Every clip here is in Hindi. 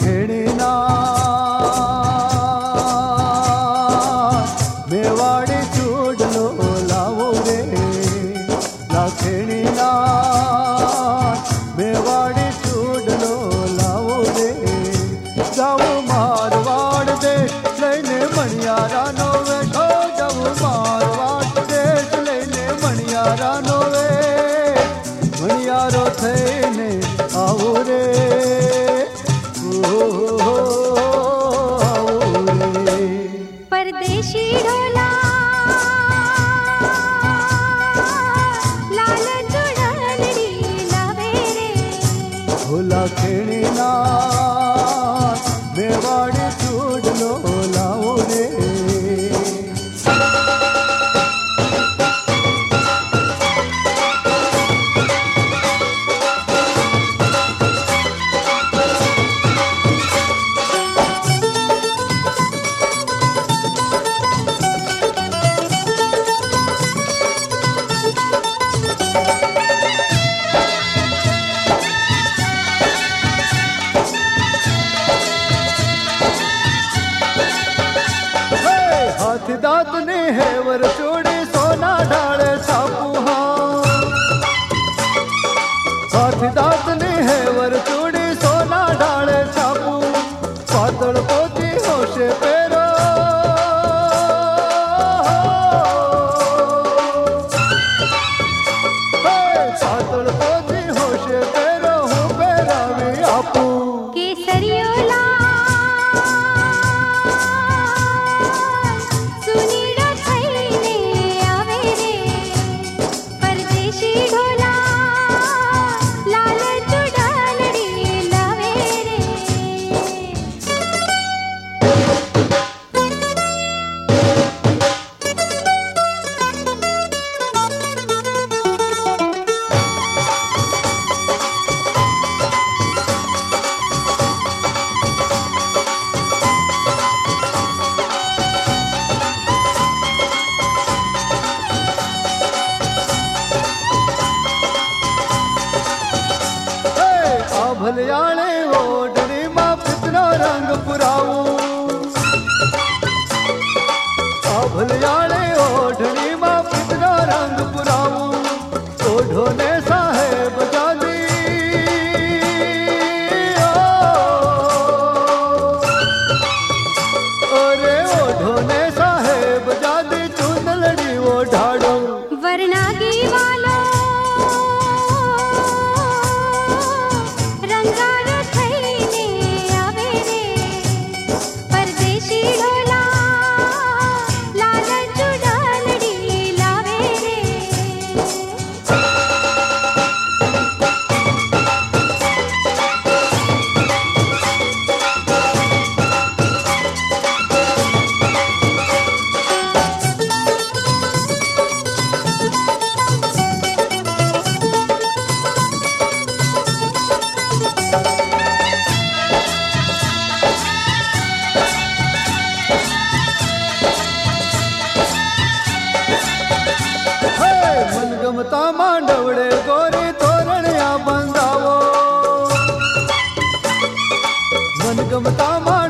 खेळिना मेवाडे लीना वेडोड सिद्धात ने है वर चोड़े सोना डाल सापू हाथ दात ने है वर चोड़े सोना डाल सापू पातल மலையாள मन गमता मार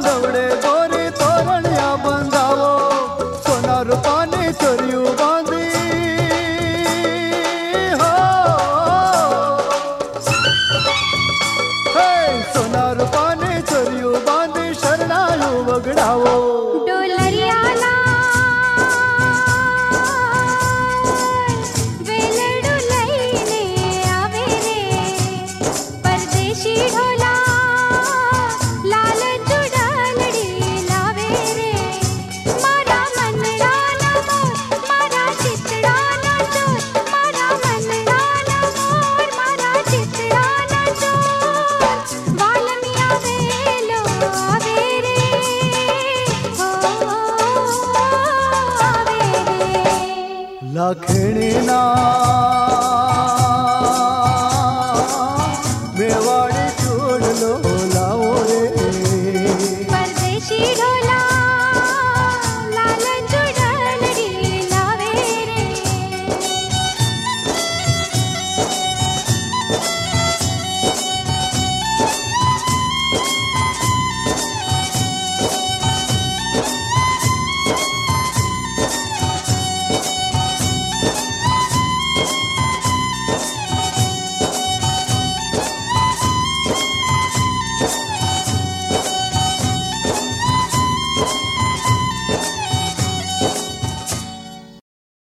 खरि